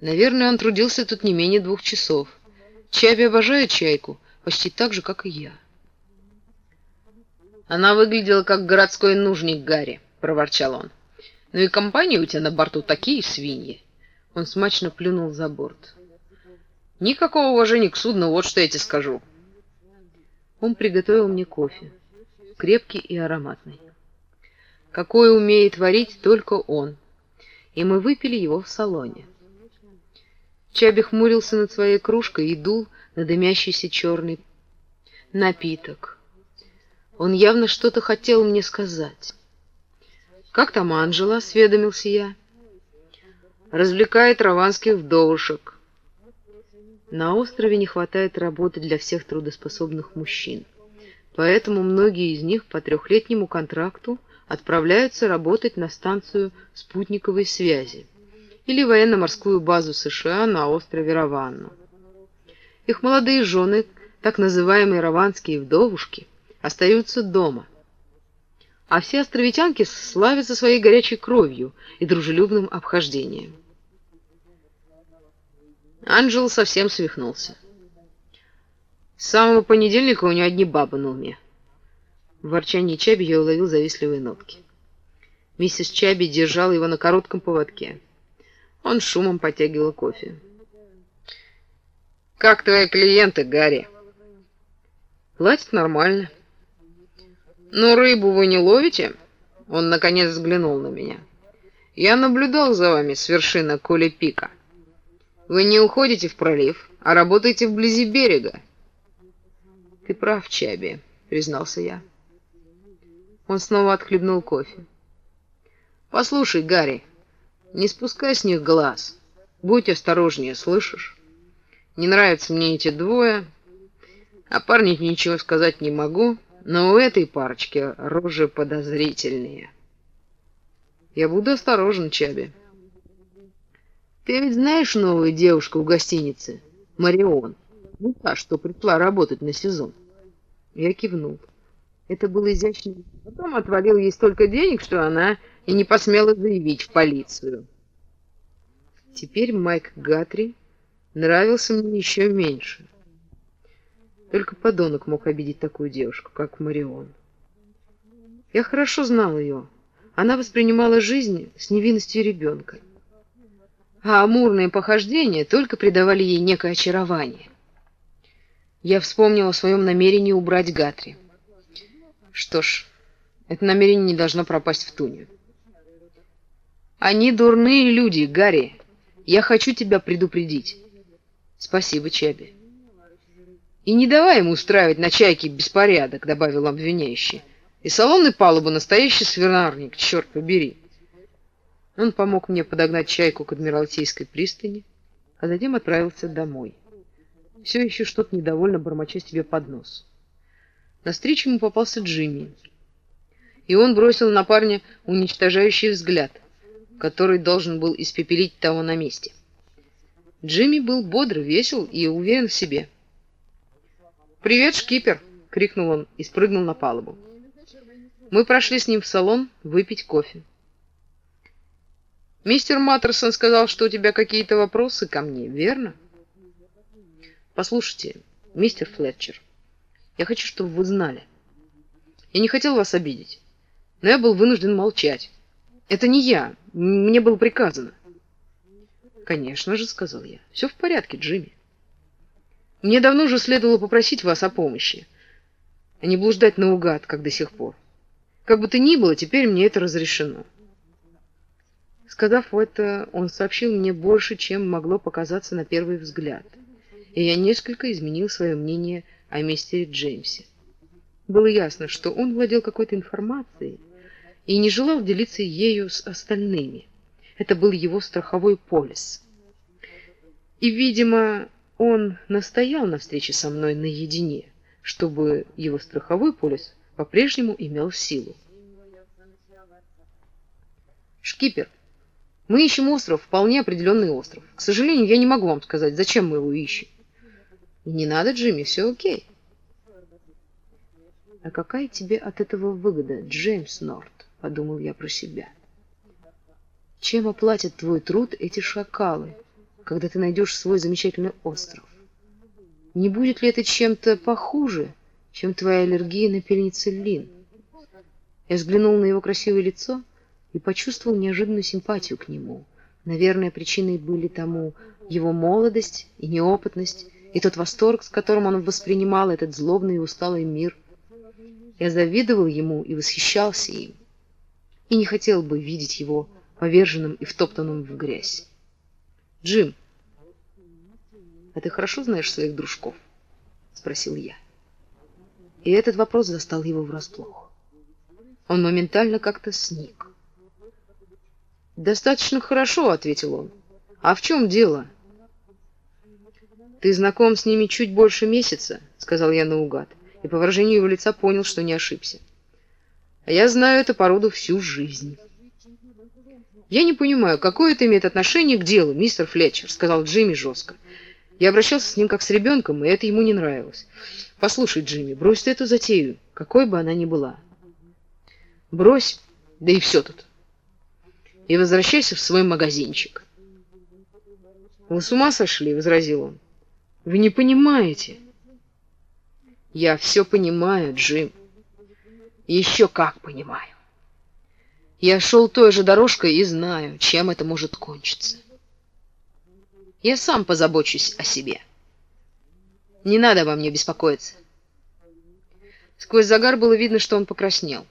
Speaker 1: Наверное, он трудился тут не менее двух часов. Чаби обожает чайку, почти так же, как и я. Она выглядела как городской нужник Гарри, проворчал он. Ну и компания у тебя на борту такие свиньи. Он смачно плюнул за борт. Никакого уважения к судну, вот что я тебе скажу. Он приготовил мне кофе, крепкий и ароматный. Какой умеет варить только он. И мы выпили его в салоне. Чаби хмурился над своей кружкой и дул на дымящийся черный напиток. Он явно что-то хотел мне сказать. «Как там Анжела?» — осведомился я. «Развлекает раванских вдовушек». На острове не хватает работы для всех трудоспособных мужчин. Поэтому многие из них по трехлетнему контракту отправляются работать на станцию спутниковой связи или военно-морскую базу США на острове Раванну. Их молодые жены, так называемые раванские вдовушки, остаются дома, а все островитянки славятся своей горячей кровью и дружелюбным обхождением. Анджел совсем свихнулся. С самого понедельника у него одни бабы на уме. В ворчании Чаби я уловил завистливые нотки. Миссис Чаби держала его на коротком поводке. Он шумом потягивал кофе. «Как твои клиенты, Гарри?» «Платят нормально». «Ну, рыбу вы не ловите?» Он, наконец, взглянул на меня. «Я наблюдал за вами с вершины Коли Пика. Вы не уходите в пролив, а работаете вблизи берега». «Ты прав, Чаби», — признался я. Он снова отхлебнул кофе. «Послушай, Гарри, не спускай с них глаз. Будь осторожнее, слышишь? Не нравятся мне эти двое, а парни ничего сказать не могу». Но у этой парочки рожи подозрительные. Я буду осторожен, Чаби. Ты ведь знаешь новую девушку в гостинице? Марион. Ну, та, что пришла работать на сезон. Я кивнул. Это было изящно. Потом отвалил ей столько денег, что она и не посмела заявить в полицию. Теперь Майк Гатри нравился мне еще меньше. Только подонок мог обидеть такую девушку, как Марион. Я хорошо знал ее. Она воспринимала жизнь с невинностью ребенка. А амурные похождения только придавали ей некое очарование. Я вспомнил о своем намерении убрать Гатри. Что ж, это намерение не должно пропасть в туне. Они дурные люди, Гарри. Я хочу тебя предупредить. Спасибо, Чаби. И не давай ему устраивать на чайке беспорядок, добавил обвиняющий. И салон и палубу настоящий свинарник, черт побери. Он помог мне подогнать чайку к Адмиралтейской пристани, а затем отправился домой. Все еще что-то недовольно бормоча себе под нос. На встречу ему попался Джимми, и он бросил на парня уничтожающий взгляд, который должен был испепелить того на месте. Джимми был бодр, весел и уверен в себе. «Привет, шкипер!» — крикнул он и спрыгнул на палубу. Мы прошли с ним в салон выпить кофе. «Мистер Маттерсон сказал, что у тебя какие-то вопросы ко мне, верно?» «Послушайте, мистер Флетчер, я хочу, чтобы вы знали. Я не хотел вас обидеть, но я был вынужден молчать. Это не я, мне было приказано». «Конечно же», — сказал я, — «все в порядке, Джимми». Мне давно уже следовало попросить вас о помощи, а не блуждать наугад, как до сих пор. Как бы то ни было, теперь мне это разрешено. Сказав это, он сообщил мне больше, чем могло показаться на первый взгляд, и я несколько изменил свое мнение о мистере Джеймсе. Было ясно, что он владел какой-то информацией и не желал делиться ею с остальными. Это был его страховой полис. И, видимо, он настоял на встрече со мной наедине, чтобы его страховой полис по-прежнему имел силу. Шкипер, мы ищем остров, вполне определенный остров. К сожалению, я не могу вам сказать, зачем мы его ищем. Не надо, Джимми, все окей. А какая тебе от этого выгода, Джеймс Норт? Подумал я про себя. Чем оплатят твой труд эти шакалы, когда ты найдешь свой замечательный остров? Не будет ли это чем-то похуже, чем твоя аллергия на пенициллин? Я взглянул на его красивое лицо и почувствовал неожиданную симпатию к нему. Наверное, причиной были тому его молодость и неопытность, и тот восторг, с которым он воспринимал этот злобный и усталый мир. Я завидовал ему и восхищался им, и не хотел бы видеть его поверженным и втоптанным в грязь. «Джим, а ты хорошо знаешь своих дружков?» — спросил я. И этот вопрос застал его врасплох. Он моментально как-то сник. «Достаточно хорошо», — ответил он. «А в чем дело?» «Ты знаком с ними чуть больше месяца», — сказал я наугад, и по выражению его лица понял, что не ошибся. «А я знаю эту породу всю жизнь». «Я не понимаю, какое это имеет отношение к делу, мистер Флетчер», — сказал Джимми жестко. Я обращался с ним как с ребенком, и это ему не нравилось. «Послушай, Джимми, брось эту затею, какой бы она ни была». «Брось, да и все тут. И возвращайся в свой магазинчик». «Вы с ума сошли?» — возразил он. Вы не понимаете. Я все понимаю, Джим. Еще как понимаю. Я шел той же дорожкой и знаю, чем это может кончиться. Я сам позабочусь о себе. Не надо обо мне беспокоиться. Сквозь загар было видно, что он покраснел.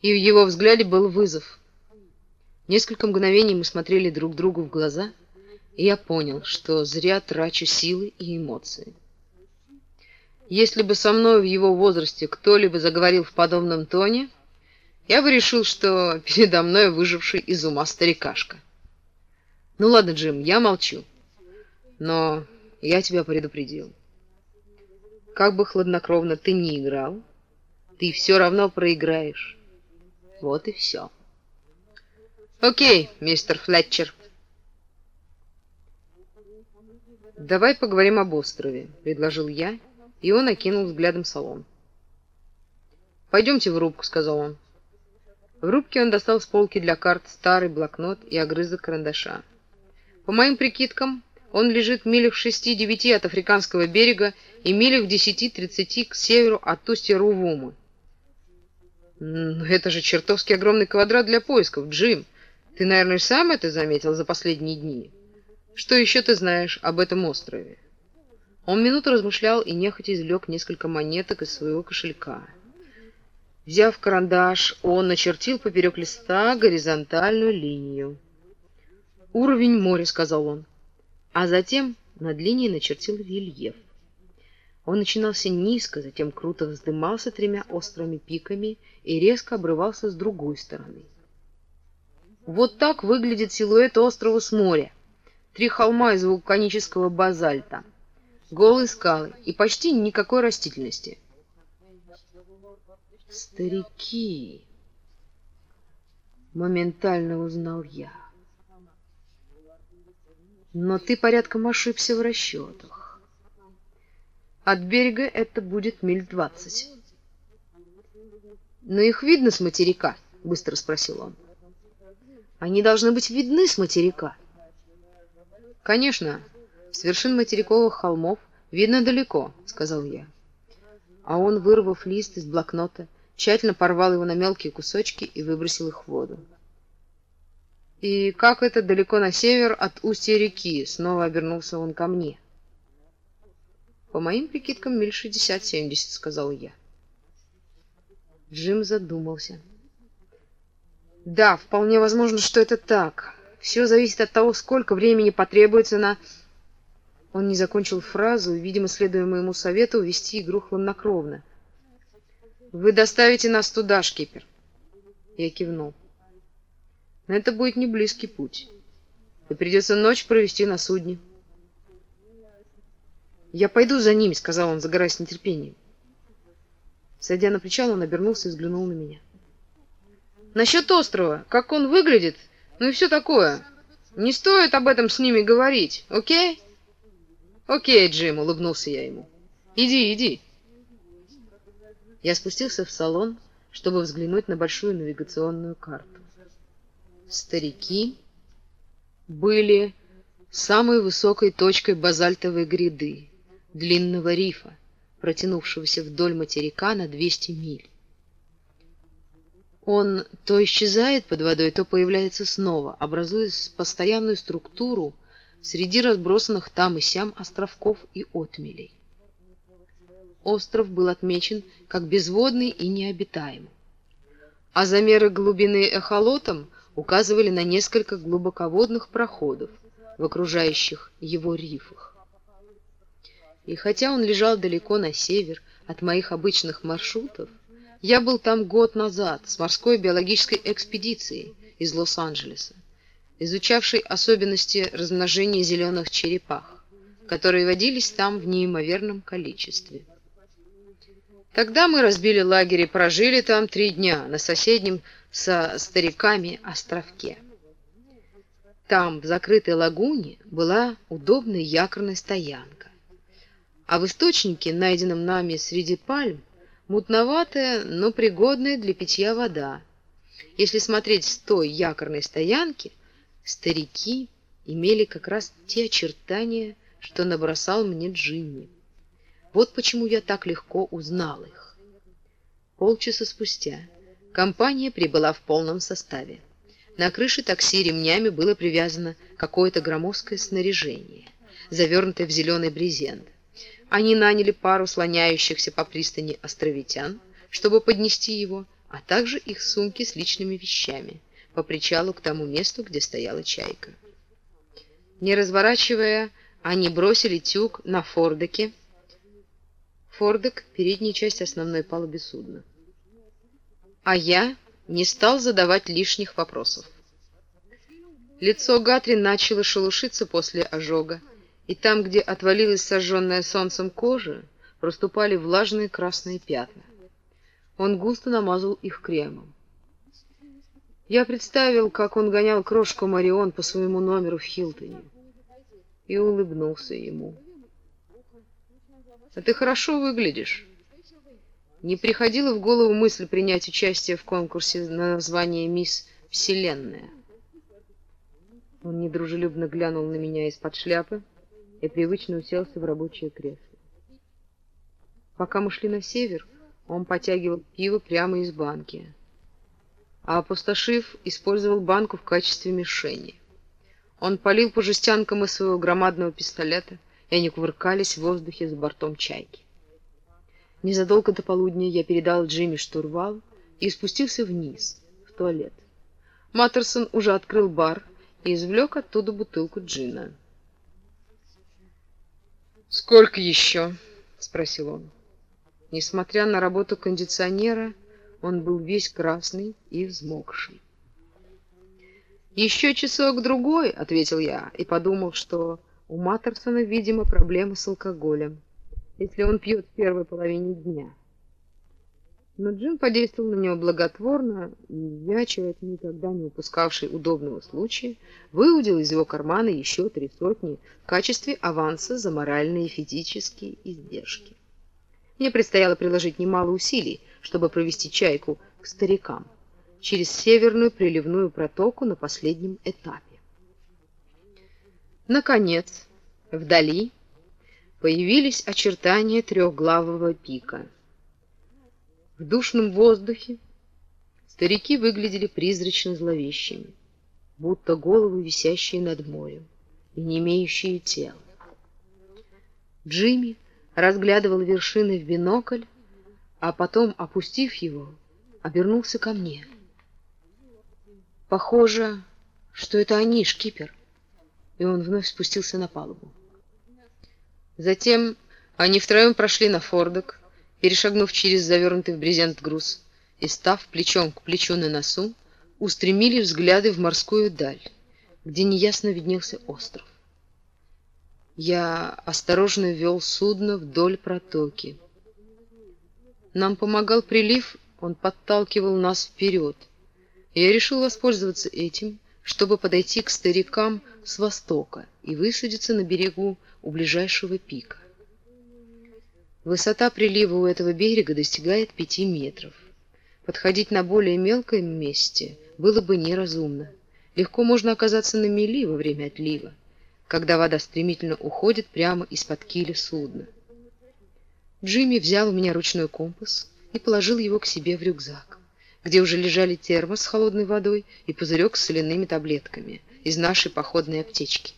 Speaker 1: И в его взгляде был вызов. Несколько мгновений мы смотрели друг другу в глаза — и я понял, что зря трачу силы и эмоции. Если бы со мной в его возрасте кто-либо заговорил в подобном тоне, я бы решил, что передо мной выживший из ума старикашка. Ну ладно, Джим, я молчу. Но я тебя предупредил. Как бы хладнокровно ты ни играл, ты все равно проиграешь. Вот и все. Окей, мистер Флетчер. «Давай поговорим об острове», — предложил я, и он окинул взглядом салон. «Пойдемте в рубку», — сказал он. В рубке он достал с полки для карт старый блокнот и огрызок карандаша. По моим прикидкам, он лежит в милях шести-девяти от африканского берега и милях в десяти-тридцати к северу от устья Рувумы. «Но это же чертовски огромный квадрат для поисков, Джим. Ты, наверное, сам это заметил за последние дни?» Что еще ты знаешь об этом острове? Он минуту размышлял и нехотя извлек несколько монеток из своего кошелька. Взяв карандаш, он начертил поперек листа горизонтальную линию. «Уровень моря», — сказал он. А затем над линией начертил рельеф. Он начинался низко, затем круто вздымался тремя острыми пиками и резко обрывался с другой стороны. Вот так выглядит силуэт острова с моря. Три холма из вулканического базальта, голые скалы и почти никакой растительности. Старики, моментально узнал я. Но ты порядком ошибся в расчетах. От берега это будет миль двадцать. Но их видно с материка? Быстро спросил он. Они должны быть видны с материка. «Конечно, с вершин материковых холмов видно далеко», — сказал я. А он, вырвав лист из блокнота, тщательно порвал его на мелкие кусочки и выбросил их в воду. «И как это далеко на север от устья реки?» — снова обернулся он ко мне. «По моим прикидкам, миль шестьдесят-семьдесят», — сказал я. Джим задумался. «Да, вполне возможно, что это так. Все зависит от того, сколько времени потребуется на... Он не закончил фразу, видимо, следуя моему совету, вести игру хладнокровно. «Вы доставите нас туда, шкипер?» Я кивнул. «Но это будет не близкий путь. И придется ночь провести на судне». «Я пойду за ними», — сказал он, загораясь нетерпением. Сойдя на причал, он обернулся и взглянул на меня. «Насчет острова. Как он выглядит, ну и все такое. Не стоит об этом с ними говорить, окей? Окей, Джим, улыбнулся я ему. Иди, иди. Я спустился в салон, чтобы взглянуть на большую навигационную карту. Старики были самой высокой точкой базальтовой гряды, длинного рифа, протянувшегося вдоль материка на 200 миль. Он то исчезает под водой, то появляется снова, образуя постоянную структуру среди разбросанных там и сям островков и отмелей. Остров был отмечен как безводный и необитаемый, а замеры глубины эхолотом указывали на несколько глубоководных проходов в окружающих его рифах. И хотя он лежал далеко на север от моих обычных маршрутов, я был там год назад с морской биологической экспедицией из Лос-Анджелеса, изучавшей особенности размножения зеленых черепах, которые водились там в неимоверном количестве. Тогда мы разбили лагерь и прожили там три дня на соседнем со стариками островке. Там, в закрытой лагуне, была удобная якорная стоянка. А в источнике, найденном нами среди пальм, Мутноватая, но пригодная для питья вода. Если смотреть с той якорной стоянки, старики имели как раз те очертания, что набросал мне Джимми. Вот почему я так легко узнал их. Полчаса спустя компания прибыла в полном составе. На крыше такси ремнями было привязано какое-то громоздкое снаряжение, завернутое в зеленый брезент. Они наняли пару слоняющихся по пристани островитян, чтобы поднести его, а также их сумки с личными вещами по причалу к тому месту, где стояла чайка. Не разворачивая, они бросили тюк на фордеке. Фордек — передняя часть основной палубы судна. А я не стал задавать лишних вопросов. Лицо Гатри начало шелушиться после ожога, и там, где отвалилась сожженная солнцем кожа, проступали влажные красные пятна. Он густо намазал их кремом. Я представил, как он гонял крошку Марион по своему номеру в Хилтоне, и улыбнулся ему. «А ты хорошо выглядишь». Не приходила в голову мысль принять участие в конкурсе на название «Мисс Вселенная». Он недружелюбно глянул на меня из-под шляпы, и привычно уселся в рабочее кресло. Пока мы шли на север, он потягивал пиво прямо из банки, а опустошив, использовал банку в качестве мишени. Он полил по жестянкам из своего громадного пистолета, и они кувыркались в воздухе за бортом чайки. Незадолго до полудня я передал Джимми штурвал и спустился вниз, в туалет. Маттерсон уже открыл бар и извлек оттуда бутылку джина. «Сколько еще?» — спросил он. Несмотря на работу кондиционера, он был весь красный и взмокший. «Еще часок-другой», — ответил я, и подумал, что у Маттерсона, видимо, проблемы с алкоголем, если он пьет в первой половине дня. Но Джин подействовал на него благотворно, и я, человек, никогда не упускавший удобного случая, выудил из его кармана еще три сотни в качестве аванса за моральные и физические издержки. Мне предстояло приложить немало усилий, чтобы провести чайку к старикам через северную приливную протоку на последнем этапе. Наконец, вдали появились очертания трехглавого пика — в душном воздухе старики выглядели призрачно зловещими, будто головы, висящие над морем и не имеющие тела. Джимми разглядывал вершины в бинокль, а потом, опустив его, обернулся ко мне. Похоже, что это они, шкипер, и он вновь спустился на палубу. Затем они втроем прошли на фордок, перешагнув через завернутый в брезент груз и став плечом к плечу на носу, устремили взгляды в морскую даль, где неясно виднелся остров. Я осторожно вел судно вдоль протоки. Нам помогал прилив, он подталкивал нас вперед. Я решил воспользоваться этим, чтобы подойти к старикам с востока и высадиться на берегу у ближайшего пика. Высота прилива у этого берега достигает пяти метров. Подходить на более мелком месте было бы неразумно, легко можно оказаться на мели во время отлива, когда вода стремительно уходит прямо из-под киля судна. Джимми взял у меня ручной компас и положил его к себе в рюкзак, где уже лежали термос с холодной водой и пузырек с соляными таблетками из нашей походной аптечки.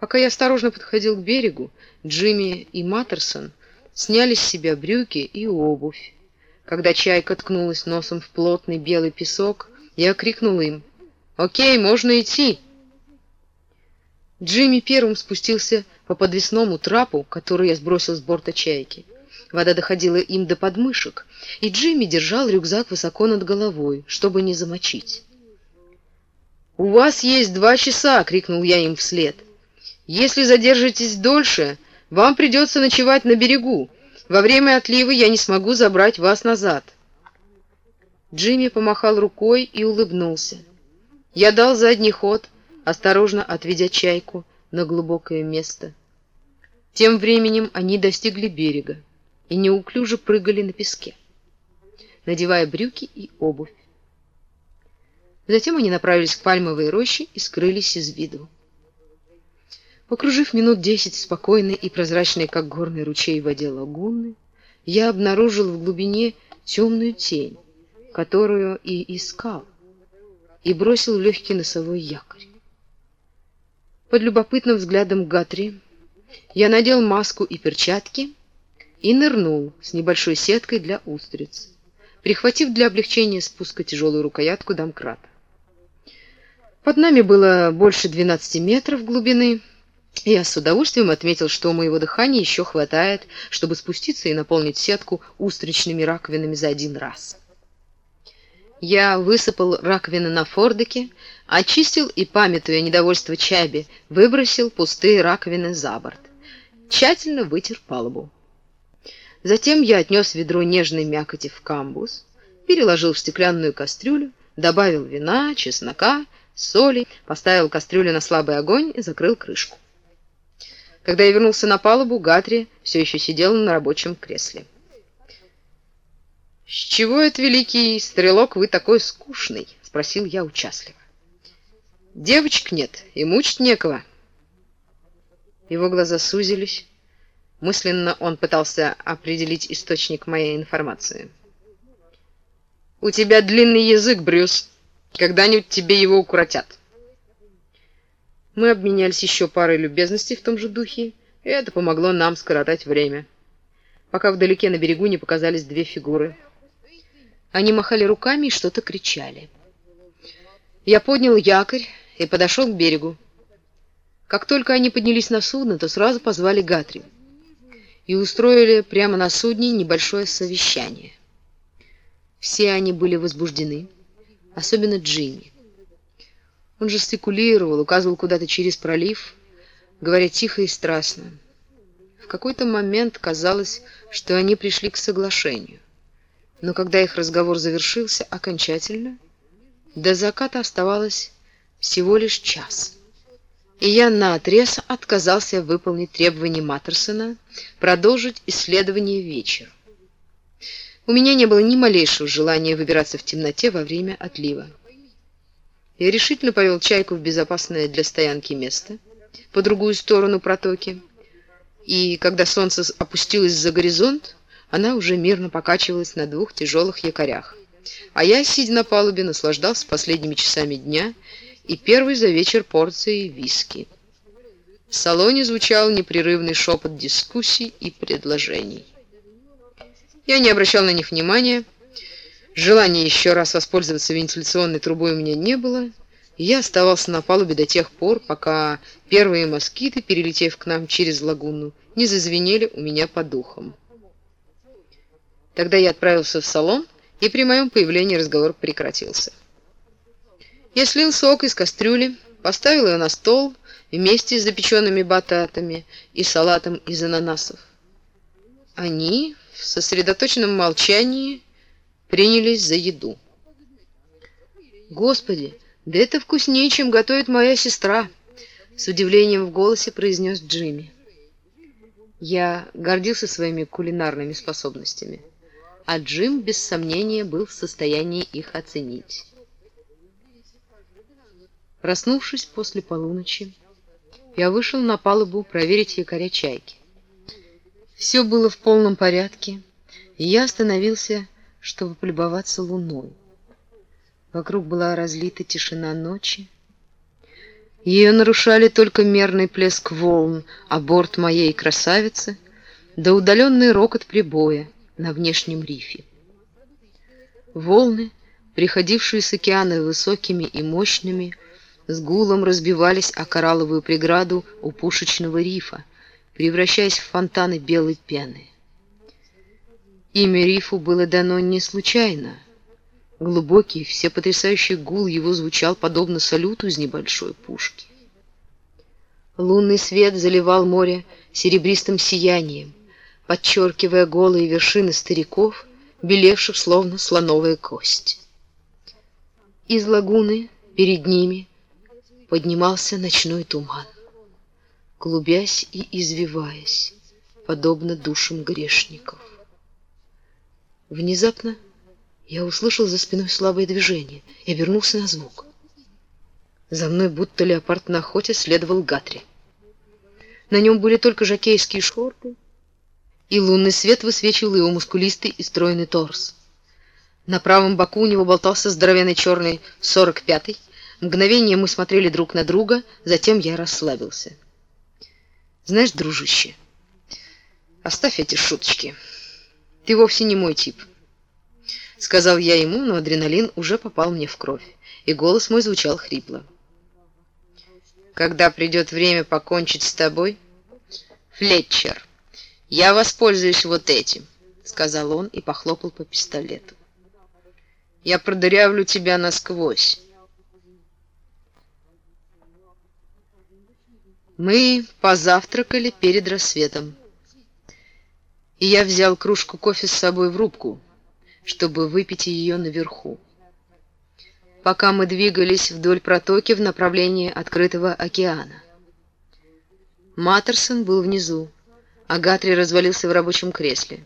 Speaker 1: Пока я осторожно подходил к берегу, Джимми и Маттерсон сняли с себя брюки и обувь. Когда чайка ткнулась носом в плотный белый песок, я крикнул им «Окей, можно идти!» Джимми первым спустился по подвесному трапу, который я сбросил с борта чайки. Вода доходила им до подмышек, и Джимми держал рюкзак высоко над головой, чтобы не замочить. «У вас есть два часа!» — крикнул я им вслед. «Если задержитесь дольше, вам придется ночевать на берегу. Во время отлива я не смогу забрать вас назад». Джимми помахал рукой и улыбнулся. Я дал задний ход, осторожно отведя чайку на глубокое место. Тем временем они достигли берега и неуклюже прыгали на песке, надевая брюки и обувь. Затем они направились к пальмовой роще и скрылись из виду. Покружив минут десять спокойной и прозрачной, как горный ручей в воде лагуны, я обнаружил в глубине темную тень, которую и искал, и бросил легкий носовой якорь. Под любопытным взглядом Гатри я надел маску и перчатки и нырнул с небольшой сеткой для устриц, прихватив для облегчения спуска тяжелую рукоятку домкрата. Под нами было больше 12 метров глубины, я с удовольствием отметил, что у моего дыхания еще хватает, чтобы спуститься и наполнить сетку устричными раковинами за один раз. Я высыпал раковины на фордике, очистил и, памятуя недовольство Чаби, выбросил пустые раковины за борт. Тщательно вытер палубу. Затем я отнес ведро нежной мякоти в камбуз, переложил в стеклянную кастрюлю, добавил вина, чеснока, соли, поставил кастрюлю на слабый огонь и закрыл крышку. Когда я вернулся на палубу, Гатри все еще сидел на рабочем кресле. «С чего это, великий стрелок, вы такой скучный?» — спросил я участливо. «Девочек нет, и мучить некого». Его глаза сузились. Мысленно он пытался определить источник моей информации. «У тебя длинный язык, Брюс. Когда-нибудь тебе его укоротят». Мы обменялись еще парой любезностей в том же духе, и это помогло нам скоротать время, пока вдалеке на берегу не показались две фигуры. Они махали руками и что-то кричали. Я поднял якорь и подошел к берегу. Как только они поднялись на судно, то сразу позвали Гатри и устроили прямо на судне небольшое совещание. Все они были возбуждены, особенно Джимми. Он жестикулировал, указывал куда-то через пролив, говоря тихо и страстно. В какой-то момент казалось, что они пришли к соглашению. Но когда их разговор завершился окончательно, до заката оставалось всего лишь час и я наотрез отказался выполнить требования Маттерсона продолжить исследование вечером. У меня не было ни малейшего желания выбираться в темноте во время отлива. Я решительно повел чайку в безопасное для стоянки место, по другую сторону протоки, и когда солнце опустилось за горизонт, она уже мирно покачивалась на двух тяжелых якорях. А я, сидя на палубе, наслаждался последними часами дня и первой за вечер порцией виски. В салоне звучал непрерывный шепот дискуссий и предложений. Я не обращал на них внимания. Желания еще раз воспользоваться вентиляционной трубой у меня не было, я оставался на палубе до тех пор, пока первые москиты, перелетев к нам через лагуну, не зазвенели у меня по духам. Тогда я отправился в салон, и при моем появлении разговор прекратился. Я слил сок из кастрюли, поставил ее на стол вместе с запеченными бататами и салатом из ананасов. Они в сосредоточенном молчании принялись за еду. «Господи, да это вкуснее, чем готовит моя сестра!» С удивлением в голосе произнес Джимми. Я гордился своими кулинарными способностями, а Джим, без сомнения, был в состоянии их оценить. Проснувшись после полуночи, я вышел на палубу проверить якоря чайки. Все было в полном порядке, и я остановился, чтобы полюбоваться луной. Вокруг была разлита тишина ночи. Ее нарушали только мерный плеск волн, а борт моей красавицы, да удаленный рокот прибоя на внешнем рифе. Волны, приходившие с океана высокими и мощными, с гулом разбивались о коралловую преграду у пушечного рифа, превращаясь в фонтаны белой пены. Имя рифу было дано не случайно. Глубокий, всепотрясающий гул его звучал подобно салюту из небольшой пушки. Лунный свет заливал море серебристым сиянием, подчеркивая голые вершины стариков, белевших словно слоновая кость. Из лагуны перед ними поднимался ночной туман, клубясь и извиваясь, подобно душам грешников. Внезапно я услышал за спиной слабое движение и обернулся на звук. За мной, будто леопард на охоте, следовал Гатри. На нем были только жакейские шорты, и лунный свет высвечивал его мускулистый и стройный торс. На правом боку у него болтался здоровенный черный сорок пятый. Мгновение мы смотрели друг на друга, затем я расслабился. «Знаешь, дружище, оставь эти шуточки. Ты вовсе не мой тип». — сказал я ему, но адреналин уже попал мне в кровь, и голос мой звучал хрипло. «Когда придет время покончить с тобой, Флетчер, я воспользуюсь вот этим», — сказал он и похлопал по пистолету. «Я продырявлю тебя насквозь». Мы позавтракали перед рассветом, и я взял кружку кофе с собой в рубку, чтобы выпить ее наверху. Пока мы двигались вдоль протоки в направлении открытого океана. Маттерсон был внизу, а Гатри развалился в рабочем кресле.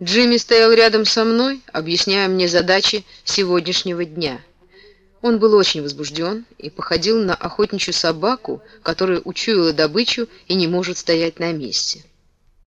Speaker 1: Джимми стоял рядом со мной, объясняя мне задачи сегодняшнего дня. Он был очень возбужден и походил на охотничью собаку, которая учуяла добычу и не может стоять на месте.